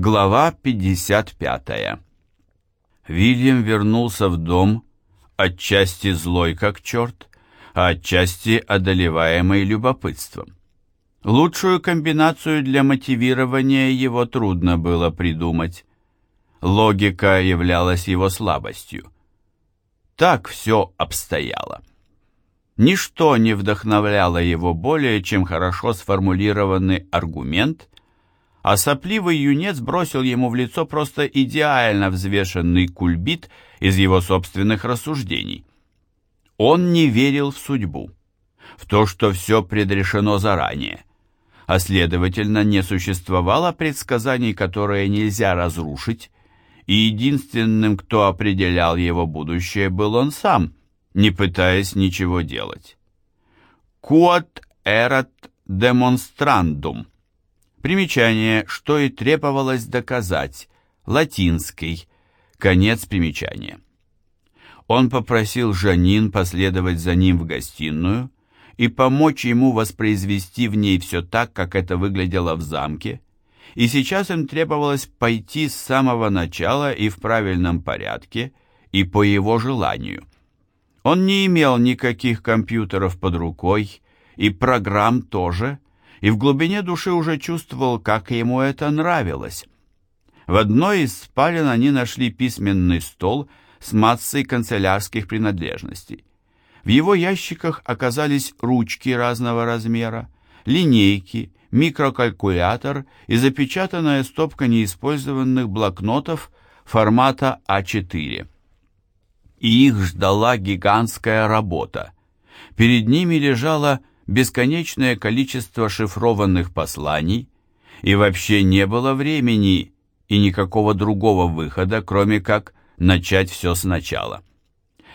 Глава 55. Вильям вернулся в дом, отчасти злой как черт, а отчасти одолеваемый любопытством. Лучшую комбинацию для мотивирования его трудно было придумать. Логика являлась его слабостью. Так все обстояло. Ничто не вдохновляло его более, чем хорошо сформулированный аргумент, а сопливый юнец бросил ему в лицо просто идеально взвешенный кульбит из его собственных рассуждений. Он не верил в судьбу, в то, что все предрешено заранее, а следовательно не существовало предсказаний, которые нельзя разрушить, и единственным, кто определял его будущее, был он сам, не пытаясь ничего делать. «Quod erat demonstrandum» Примечание, что и требовалось доказать, латинский, конец примечания. Он попросил Жанин последовать за ним в гостиную и помочь ему воспроизвести в ней все так, как это выглядело в замке, и сейчас им требовалось пойти с самого начала и в правильном порядке, и по его желанию. Он не имел никаких компьютеров под рукой, и программ тоже, и в глубине души уже чувствовал, как ему это нравилось. В одной из спален они нашли письменный стол с массой канцелярских принадлежностей. В его ящиках оказались ручки разного размера, линейки, микрокалькулятор и запечатанная стопка неиспользованных блокнотов формата А4. И их ждала гигантская работа. Перед ними лежала бесконечное количество шифрованных посланий, и вообще не было времени и никакого другого выхода, кроме как начать все сначала.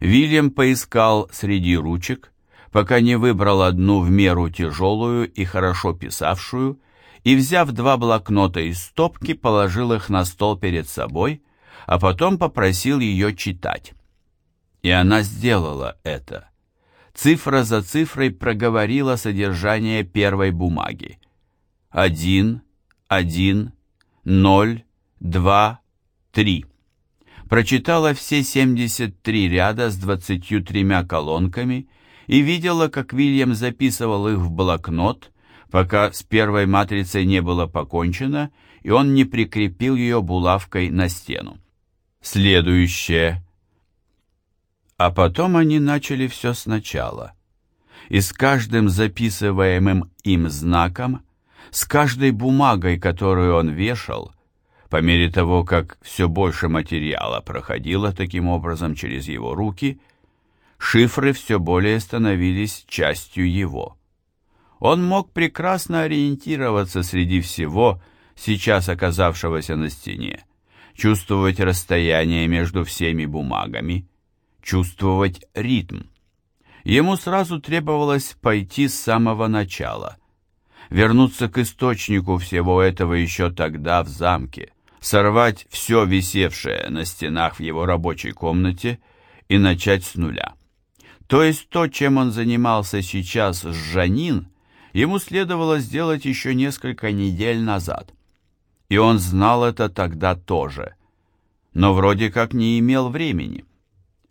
Вильям поискал среди ручек, пока не выбрал одну в меру тяжелую и хорошо писавшую, и, взяв два блокнота из стопки, положил их на стол перед собой, а потом попросил ее читать. И она сделала это цифра за цифрой проговорила содержание первой бумаги. Один, один, ноль, два, три. Прочитала все 73 ряда с 23 колонками и видела, как Вильям записывал их в блокнот, пока с первой матрицей не было покончено, и он не прикрепил ее булавкой на стену. Следующее а потом они начали все сначала. И с каждым записываемым им знаком, с каждой бумагой, которую он вешал, по мере того, как все больше материала проходило таким образом через его руки, шифры все более становились частью его. Он мог прекрасно ориентироваться среди всего, сейчас оказавшегося на стене, чувствовать расстояние между всеми бумагами, чувствовать ритм. Ему сразу требовалось пойти с самого начала, вернуться к источнику всего этого еще тогда в замке, сорвать все висевшее на стенах в его рабочей комнате и начать с нуля. То есть то, чем он занимался сейчас с Жанин, ему следовало сделать еще несколько недель назад. И он знал это тогда тоже, но вроде как не имел времени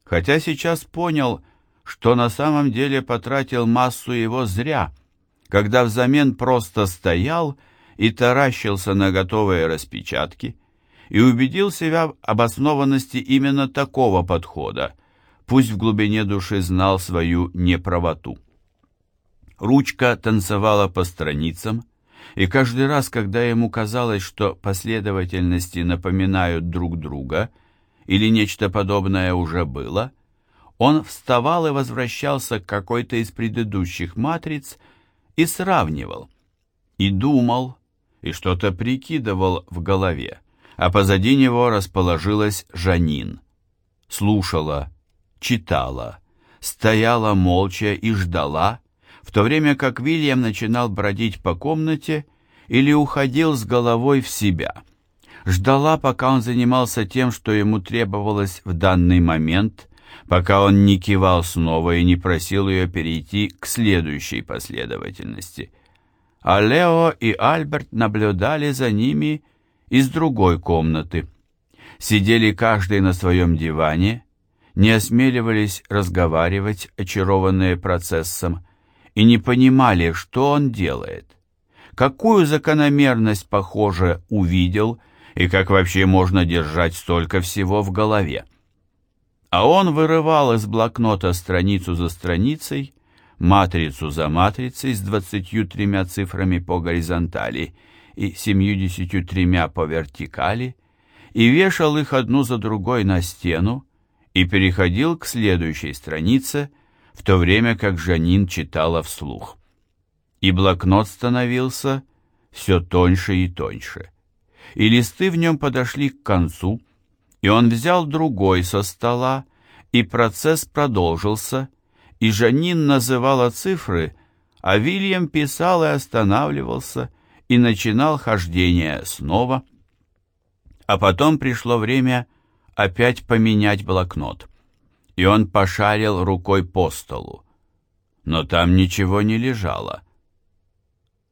хотя сейчас понял, что на самом деле потратил массу его зря, когда взамен просто стоял и таращился на готовые распечатки и убедил себя в обоснованности именно такого подхода, пусть в глубине души знал свою неправоту. Ручка танцевала по страницам, и каждый раз, когда ему казалось, что последовательности напоминают друг друга – или нечто подобное уже было, он вставал и возвращался к какой-то из предыдущих матриц и сравнивал, и думал, и что-то прикидывал в голове, а позади него расположилась Жанин. Слушала, читала, стояла молча и ждала, в то время как Вильям начинал бродить по комнате или уходил с головой в себя – ждала, пока он занимался тем, что ему требовалось в данный момент, пока он не кивал снова и не просил ее перейти к следующей последовательности. А Лео и Альберт наблюдали за ними из другой комнаты. Сидели каждый на своем диване, не осмеливались разговаривать, очарованные процессом, и не понимали, что он делает. Какую закономерность, похоже, увидел, и как вообще можно держать столько всего в голове. А он вырывал из блокнота страницу за страницей, матрицу за матрицей с двадцатью тремя цифрами по горизонтали и семьюдесятью тремя по вертикали, и вешал их одну за другой на стену, и переходил к следующей странице, в то время как Жанин читала вслух. И блокнот становился все тоньше и тоньше. И листы в нем подошли к концу, и он взял другой со стола, и процесс продолжился, и Жанин называла цифры, а Вильям писал и останавливался, и начинал хождение снова. А потом пришло время опять поменять блокнот, и он пошарил рукой по столу. Но там ничего не лежало.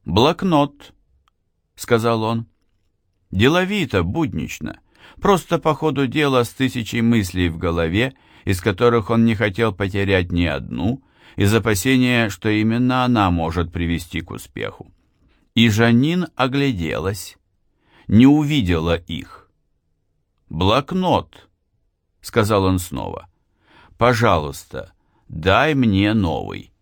«Блокнот», — сказал он. Деловито, буднично, просто по ходу дела с тысячей мыслей в голове, из которых он не хотел потерять ни одну, из опасения, что именно она может привести к успеху. И Жанин огляделась, не увидела их. «Блокнот», — сказал он снова. «Пожалуйста, дай мне новый».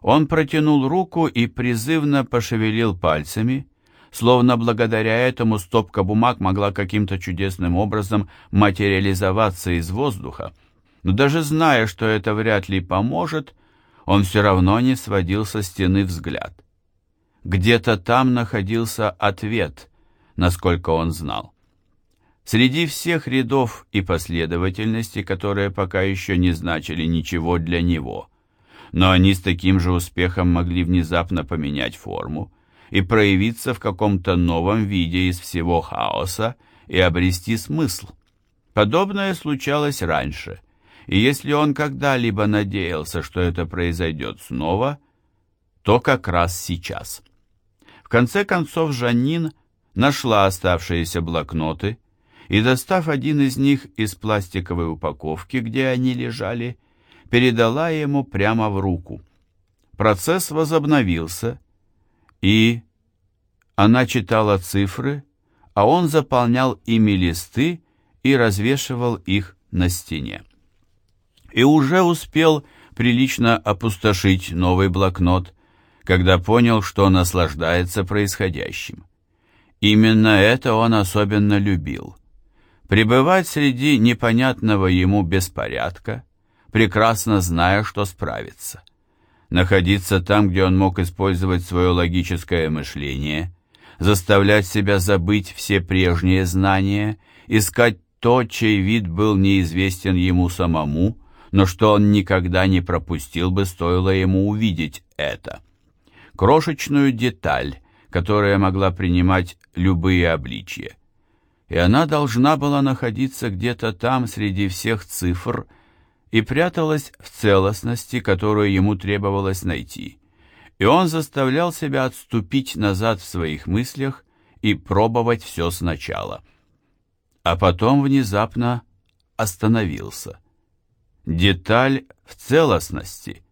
Он протянул руку и призывно пошевелил пальцами, словно благодаря этому стопка бумаг могла каким-то чудесным образом материализоваться из воздуха, но даже зная, что это вряд ли поможет, он все равно не сводил со стены взгляд. Где-то там находился ответ, насколько он знал. Среди всех рядов и последовательностей, которые пока еще не значили ничего для него, но они с таким же успехом могли внезапно поменять форму, и проявиться в каком-то новом виде из всего хаоса и обрести смысл. Подобное случалось раньше, и если он когда-либо надеялся, что это произойдет снова, то как раз сейчас. В конце концов Жанин нашла оставшиеся блокноты и, достав один из них из пластиковой упаковки, где они лежали, передала ему прямо в руку. Процесс возобновился, и она читала цифры, а он заполнял ими листы и развешивал их на стене. И уже успел прилично опустошить новый блокнот, когда понял, что наслаждается происходящим. Именно это он особенно любил. Пребывать среди непонятного ему беспорядка, прекрасно зная, что справится – находиться там, где он мог использовать свое логическое мышление, заставлять себя забыть все прежние знания, искать то, чей вид был неизвестен ему самому, но что он никогда не пропустил бы, стоило ему увидеть это. Крошечную деталь, которая могла принимать любые обличья. И она должна была находиться где-то там среди всех цифр, и пряталась в целостности, которую ему требовалось найти. И он заставлял себя отступить назад в своих мыслях и пробовать все сначала. А потом внезапно остановился. Деталь в целостности,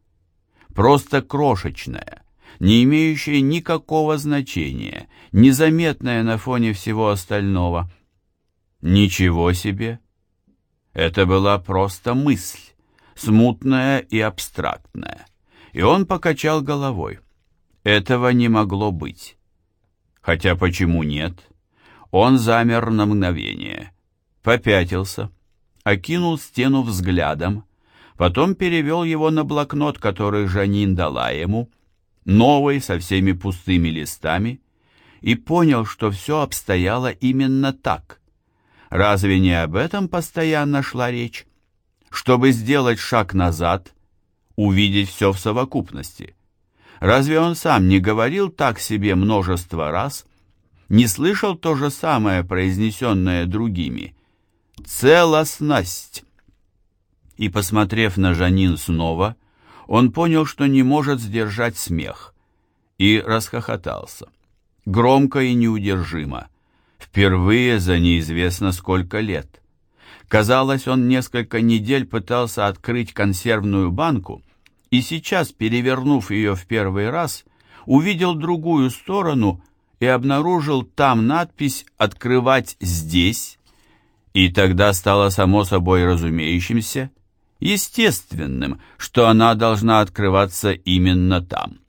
просто крошечная, не имеющая никакого значения, незаметная на фоне всего остального. Ничего себе! Это была просто мысль смутное и абстрактное. И он покачал головой. Этого не могло быть. Хотя почему нет? Он замер на мгновение, попятился, окинул стену взглядом, потом перевел его на блокнот, который Жанин дала ему, новый, со всеми пустыми листами, и понял, что все обстояло именно так. Разве не об этом постоянно шла речь? чтобы сделать шаг назад, увидеть все в совокупности. Разве он сам не говорил так себе множество раз, не слышал то же самое, произнесенное другими? Целостность! И, посмотрев на Жанин снова, он понял, что не может сдержать смех, и расхохотался. Громко и неудержимо, Впервые за неизвестно сколько лет. Казалось, он несколько недель пытался открыть консервную банку, и сейчас, перевернув ее в первый раз, увидел другую сторону и обнаружил там надпись «Открывать здесь», и тогда стало само собой разумеющимся, естественным, что она должна открываться именно там.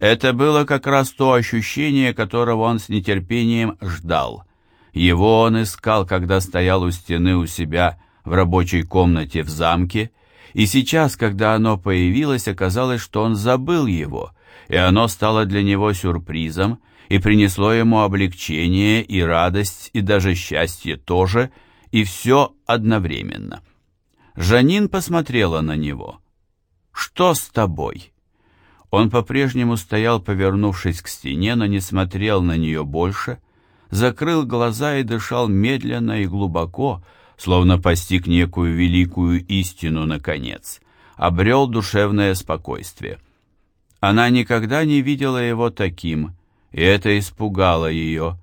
Это было как раз то ощущение, которого он с нетерпением ждал – его он искал, когда стоял у стены у себя в рабочей комнате в замке, и сейчас, когда оно появилось, оказалось, что он забыл его, и оно стало для него сюрпризом и принесло ему облегчение и радость, и даже счастье тоже, и все одновременно. Жанин посмотрела на него. «Что с тобой?» Он по-прежнему стоял, повернувшись к стене, но не смотрел на нее больше, — закрыл глаза и дышал медленно и глубоко, словно постиг некую великую истину наконец, обрел душевное спокойствие. Она никогда не видела его таким, и это испугало ее.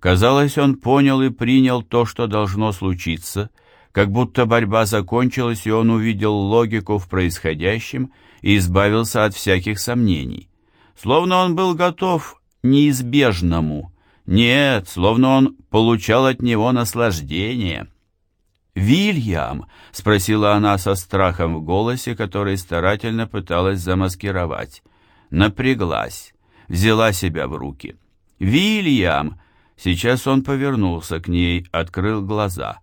Казалось, он понял и принял то, что должно случиться, как будто борьба закончилась, и он увидел логику в происходящем и избавился от всяких сомнений. Словно он был готов неизбежному, нет, словно он получал от него наслаждение. «Вильям?» — спросила она со страхом в голосе, который старательно пыталась замаскировать. Напряглась, взяла себя в руки. «Вильям!» Сейчас он повернулся к ней, открыл глаза.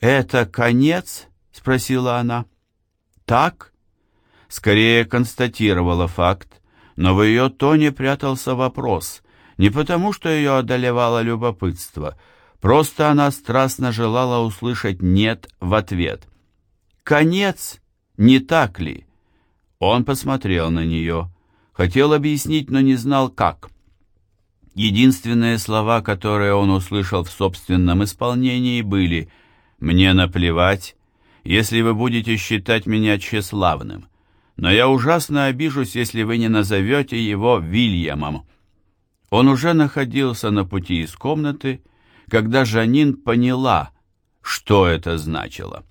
«Это конец?» — спросила она. «Так?» Скорее констатировала факт, но в ее тоне прятался вопрос, не потому, что ее одолевало любопытство, просто она страстно желала услышать «нет» в ответ. «Конец, не так ли?» Он посмотрел на нее, хотел объяснить, но не знал, как. Единственные слова, которые он услышал в собственном исполнении, были «Мне наплевать, если вы будете считать меня тщеславным, но я ужасно обижусь, если вы не назовете его Вильямом». Он уже находился на пути из комнаты, когда Жанин поняла, что это значило.